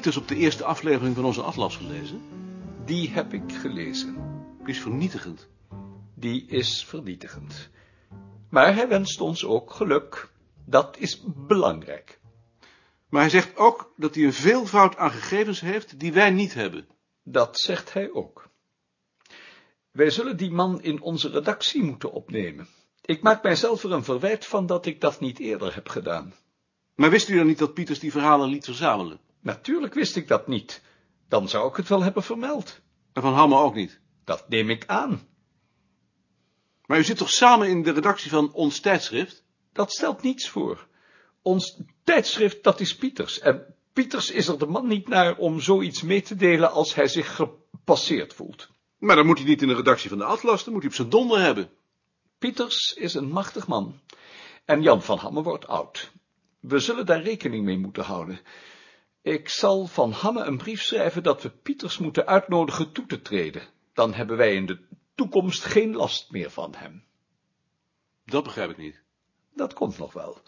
Pieters op de eerste aflevering van onze atlas gelezen? Die heb ik gelezen. Die is vernietigend. Die is vernietigend. Maar hij wenst ons ook geluk. Dat is belangrijk. Maar hij zegt ook dat hij een veelvoud aan gegevens heeft die wij niet hebben. Dat zegt hij ook. Wij zullen die man in onze redactie moeten opnemen. Ik maak mijzelf er een verwijt van dat ik dat niet eerder heb gedaan. Maar wist u dan niet dat Pieters die verhalen liet verzamelen? Natuurlijk wist ik dat niet. Dan zou ik het wel hebben vermeld. En van Hamme ook niet? Dat neem ik aan. Maar u zit toch samen in de redactie van ons tijdschrift? Dat stelt niets voor. Ons tijdschrift, dat is Pieters. En Pieters is er de man niet naar om zoiets mee te delen als hij zich gepasseerd voelt. Maar dan moet hij niet in de redactie van de Atlas, dan moet hij op zijn donder hebben. Pieters is een machtig man. En Jan van Hamme wordt oud. We zullen daar rekening mee moeten houden. Ik zal van Hamme een brief schrijven dat we Pieters moeten uitnodigen toe te treden. Dan hebben wij in de toekomst geen last meer van hem. Dat begrijp ik niet. Dat komt nog wel.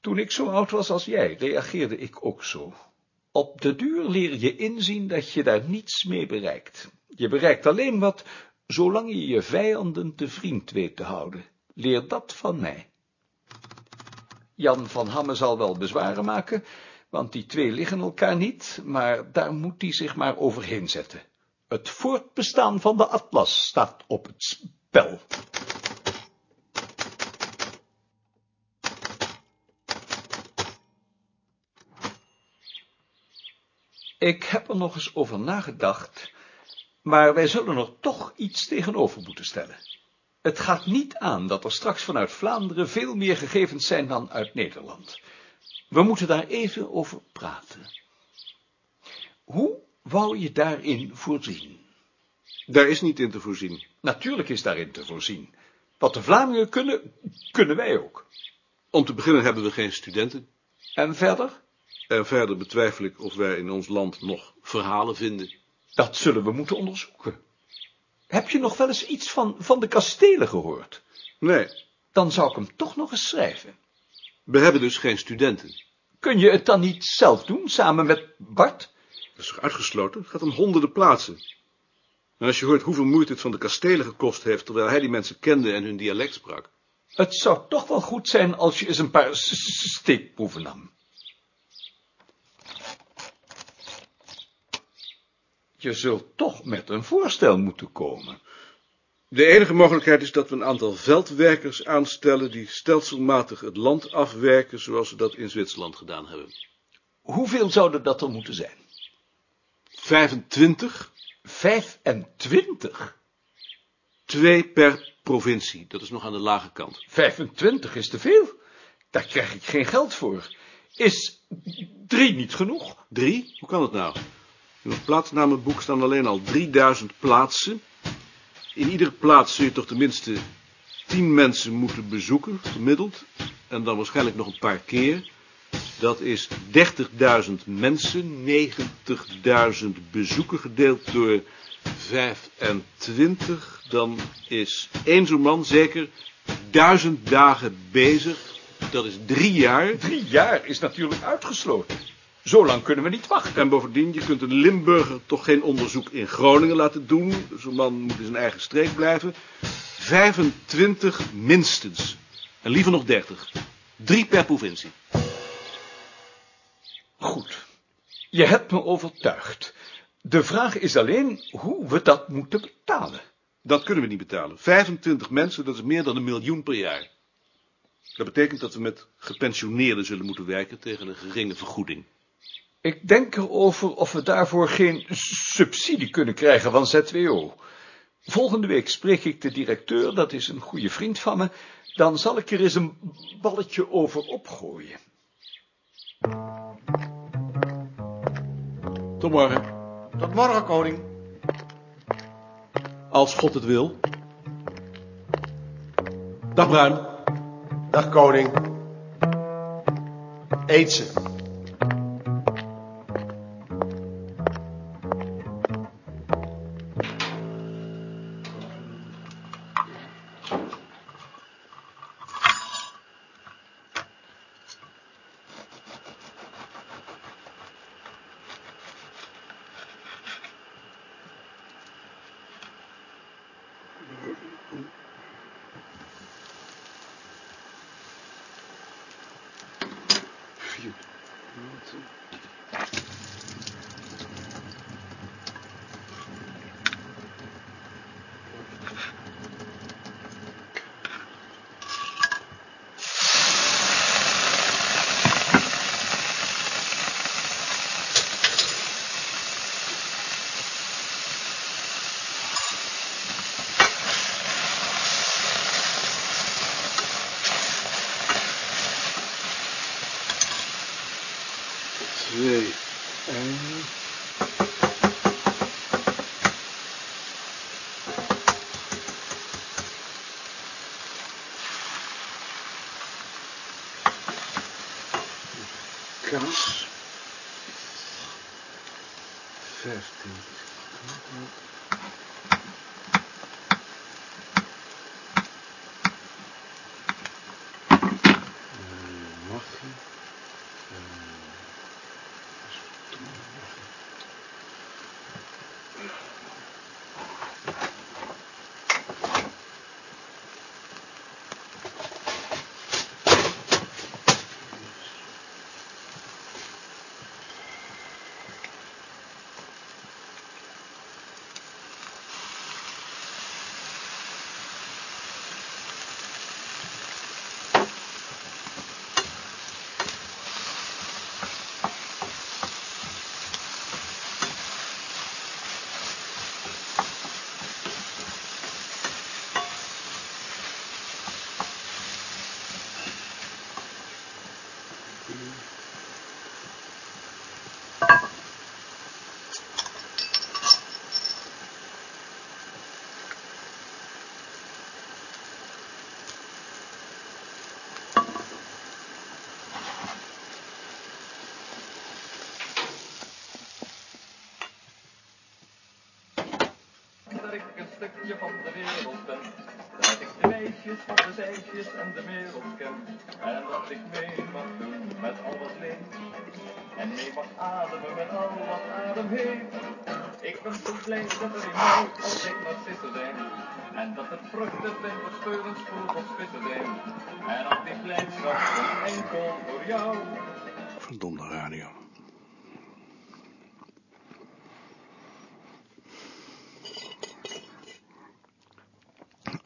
Toen ik zo oud was als jij, reageerde ik ook zo. Op de duur leer je inzien dat je daar niets mee bereikt. Je bereikt alleen wat, zolang je je vijanden te vriend weet te houden. Leer dat van mij. Jan van Hamme zal wel bezwaren maken, want die twee liggen elkaar niet, maar daar moet hij zich maar overheen zetten. Het voortbestaan van de atlas staat op het spel. Ik heb er nog eens over nagedacht, maar wij zullen er toch iets tegenover moeten stellen. Het gaat niet aan dat er straks vanuit Vlaanderen veel meer gegevens zijn dan uit Nederland. We moeten daar even over praten. Hoe wou je daarin voorzien? Daar is niet in te voorzien. Natuurlijk is daarin te voorzien. Wat de Vlamingen kunnen, kunnen wij ook. Om te beginnen hebben we geen studenten. En verder? En verder betwijfel ik of wij in ons land nog verhalen vinden. Dat zullen we moeten onderzoeken. Heb je nog wel eens iets van, van de kastelen gehoord? Nee, Dan zou ik hem toch nog eens schrijven. We hebben dus geen studenten. Kun je het dan niet zelf doen, samen met Bart? Dat is toch uitgesloten? Het gaat om honderden plaatsen. En als je hoort hoeveel moeite het van de kastelen gekost heeft, terwijl hij die mensen kende en hun dialect sprak. Het zou toch wel goed zijn als je eens een paar steekproeven nam. Je zult toch met een voorstel moeten komen. De enige mogelijkheid is dat we een aantal veldwerkers aanstellen die stelselmatig het land afwerken, zoals we dat in Zwitserland gedaan hebben. Hoeveel zouden dat er moeten zijn? 25, 25? twee per provincie. Dat is nog aan de lage kant. 25 is te veel. Daar krijg ik geen geld voor. Is drie niet genoeg? Drie? Hoe kan het nou? In het plaatsnamenboek staan alleen al 3000 plaatsen. In iedere plaats zul je toch tenminste 10 mensen moeten bezoeken, gemiddeld. En dan waarschijnlijk nog een paar keer. Dat is 30.000 mensen, 90.000 bezoeken gedeeld door 25. Dan is één zo'n man zeker 1000 dagen bezig. Dat is drie jaar. Drie jaar is natuurlijk uitgesloten. Zo lang kunnen we niet wachten. En bovendien, je kunt een Limburger toch geen onderzoek in Groningen laten doen. Zo'n man moet in zijn eigen streek blijven. 25 minstens. En liever nog 30. Drie per provincie. Goed. Je hebt me overtuigd. De vraag is alleen hoe we dat moeten betalen. Dat kunnen we niet betalen. 25 mensen, dat is meer dan een miljoen per jaar. Dat betekent dat we met gepensioneerden zullen moeten werken tegen een geringe vergoeding. Ik denk erover of we daarvoor geen subsidie kunnen krijgen van ZWO. Volgende week spreek ik de directeur, dat is een goede vriend van me. Dan zal ik er eens een balletje over opgooien. Tot morgen. Tot morgen, koning. Als God het wil. Dag Bruin. Dag, koning. Eet ze. Twee eieren. Kaas. Vijftien. Ik een stukje van de wereld ben. Dat ik de meisjes van de zeisjes en de wereld ken. En dat ik mee mag doen met al wat leeft. En mee mag ademen met al wat adem heeft. Ik ben zo blij dat er in mij altijd narcissen zijn. En dat het vruchten zijn voor speurens, vogels, vissen zijn. En al die blijdschap enkel voor jou. Verdomde radio.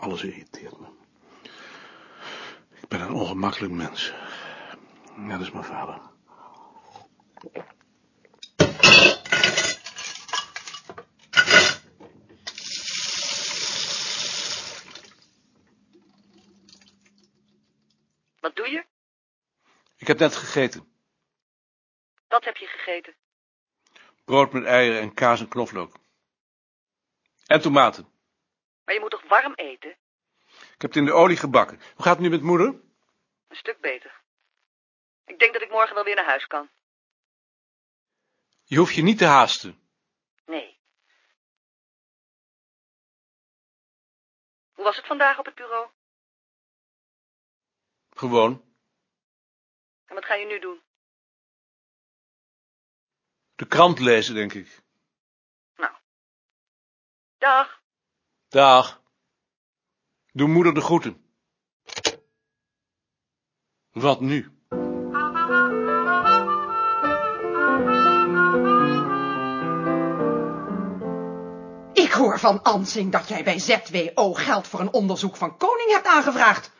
Alles irriteert me. Ik ben een ongemakkelijk mens. Net als mijn vader. Wat doe je? Ik heb net gegeten. Wat heb je gegeten? Brood met eieren en kaas en knoflook. En tomaten. Maar je moet toch warm eten? Ik heb het in de olie gebakken. Hoe gaat het nu met moeder? Een stuk beter. Ik denk dat ik morgen wel weer naar huis kan. Je hoeft je niet te haasten. Nee. Hoe was het vandaag op het bureau? Gewoon. En wat ga je nu doen? De krant lezen, denk ik. Nou. Dag. Dag. Doe moeder de groeten. Wat nu? Ik hoor van Ansing dat jij bij ZWO geld voor een onderzoek van Koning hebt aangevraagd.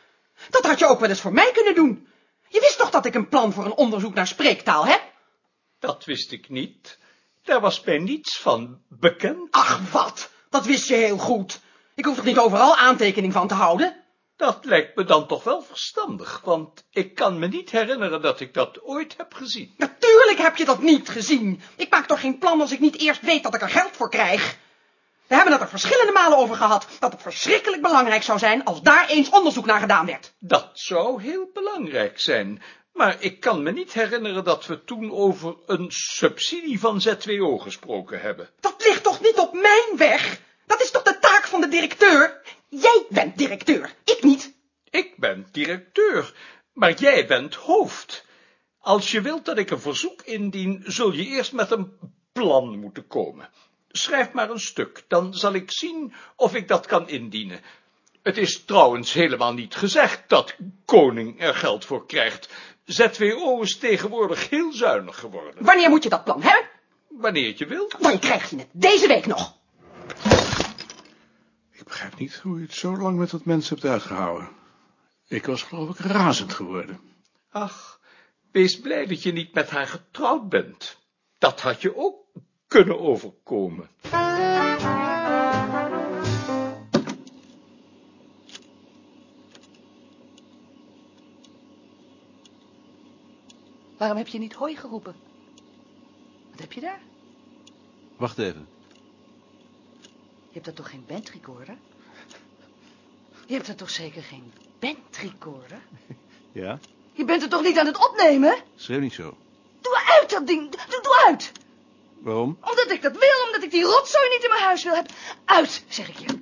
Dat had je ook wel eens voor mij kunnen doen. Je wist toch dat ik een plan voor een onderzoek naar spreektaal heb? Dat wist ik niet. Daar was mij niets van bekend. Ach, wat? Dat wist je heel goed. Ik hoef toch niet overal aantekening van te houden? Dat lijkt me dan toch wel verstandig, want ik kan me niet herinneren dat ik dat ooit heb gezien. Natuurlijk heb je dat niet gezien. Ik maak toch geen plan als ik niet eerst weet dat ik er geld voor krijg. We hebben het er verschillende malen over gehad dat het verschrikkelijk belangrijk zou zijn als daar eens onderzoek naar gedaan werd. Dat zou heel belangrijk zijn, maar ik kan me niet herinneren dat we toen over een subsidie van ZWO gesproken hebben. Dat ligt toch niet op mijn weg? Dat is toch de van de directeur? Jij bent directeur, ik niet. Ik ben directeur, maar jij bent hoofd. Als je wilt dat ik een verzoek indien, zul je eerst met een plan moeten komen. Schrijf maar een stuk, dan zal ik zien of ik dat kan indienen. Het is trouwens helemaal niet gezegd dat koning er geld voor krijgt. ZWO is tegenwoordig heel zuinig geworden. Wanneer moet je dat plan hebben? Wanneer je wilt. Dan krijg je het deze week nog. Ik begrijp niet hoe je het zo lang met dat mens hebt uitgehouden. Ik was geloof ik razend geworden. Ach, wees blij dat je niet met haar getrouwd bent. Dat had je ook kunnen overkomen. Waarom heb je niet hoi geroepen? Wat heb je daar? Wacht even. Je hebt daar toch geen bandrecorder? Je hebt er toch zeker geen bandrecorder? Ja? Je bent er toch niet aan het opnemen? Schreeuw niet zo. Doe uit dat ding. Doe, doe uit. Waarom? Omdat ik dat wil, omdat ik die rotzooi niet in mijn huis wil hebben. Uit, zeg ik je.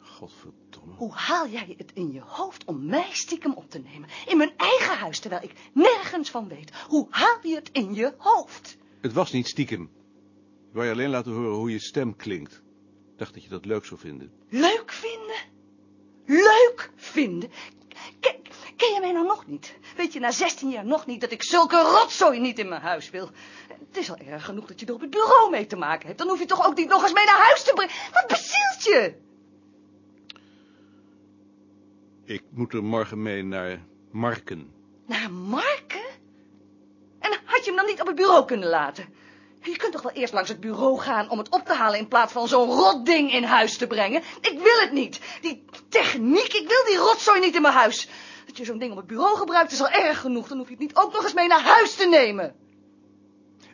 Godverdomme. Hoe haal jij het in je hoofd om mij stiekem op te nemen? In mijn eigen huis, terwijl ik nergens van weet. Hoe haal je het in je hoofd? Het was niet stiekem. Ik wou je alleen laten horen hoe je stem klinkt. Ik dacht dat je dat leuk zou vinden. Leuk vinden? Leuk vinden? Ken, ken je mij nou nog niet? Weet je na 16 jaar nog niet dat ik zulke rotzooi niet in mijn huis wil? Het is al erg genoeg dat je er op het bureau mee te maken hebt. Dan hoef je toch ook niet nog eens mee naar huis te brengen? Wat bezielt je? Ik moet er morgen mee naar Marken. Naar Marken? En had je hem dan niet op het bureau kunnen laten? Je kunt toch wel eerst langs het bureau gaan om het op te halen in plaats van zo'n rotding in huis te brengen? Ik wil het niet. Die techniek, ik wil die rotzooi niet in mijn huis. Dat je zo'n ding op het bureau gebruikt is al erg genoeg. Dan hoef je het niet ook nog eens mee naar huis te nemen.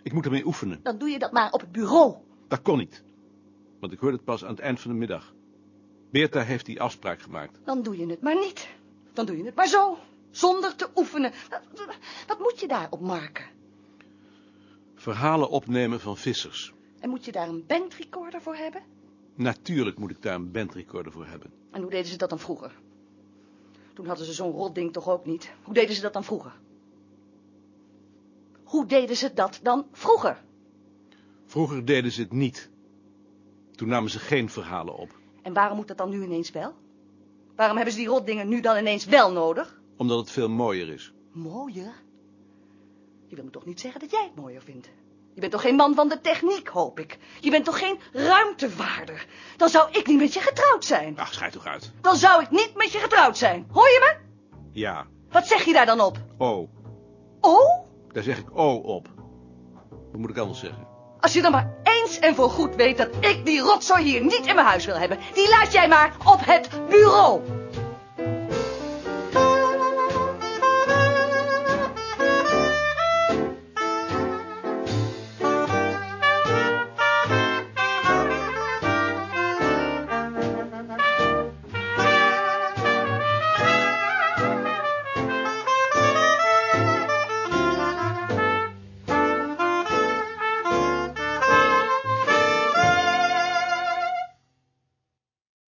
Ik moet ermee oefenen. Dan doe je dat maar op het bureau. Dat kon niet. Want ik hoorde het pas aan het eind van de middag. Beerta heeft die afspraak gemaakt. Dan doe je het maar niet. Dan doe je het maar zo. Zonder te oefenen. Wat, wat moet je daar op marken? Verhalen opnemen van vissers. En moet je daar een bandrecorder voor hebben? Natuurlijk moet ik daar een bandrecorder voor hebben. En hoe deden ze dat dan vroeger? Toen hadden ze zo'n rotding toch ook niet. Hoe deden ze dat dan vroeger? Hoe deden ze dat dan vroeger? Vroeger deden ze het niet. Toen namen ze geen verhalen op. En waarom moet dat dan nu ineens wel? Waarom hebben ze die rotdingen nu dan ineens wel nodig? Omdat het veel mooier is. Mooier? Je wil me toch niet zeggen dat jij het mooier vindt? Je bent toch geen man van de techniek, hoop ik? Je bent toch geen ruimtevaarder? Dan zou ik niet met je getrouwd zijn. Ach, schijt toch uit. Dan zou ik niet met je getrouwd zijn. Hoor je me? Ja. Wat zeg je daar dan op? Oh. Oh? Daar zeg ik oh op. Wat moet ik anders zeggen? Als je dan maar eens en voor goed weet dat ik die rotzooi hier niet in mijn huis wil hebben, die laat jij maar op het bureau.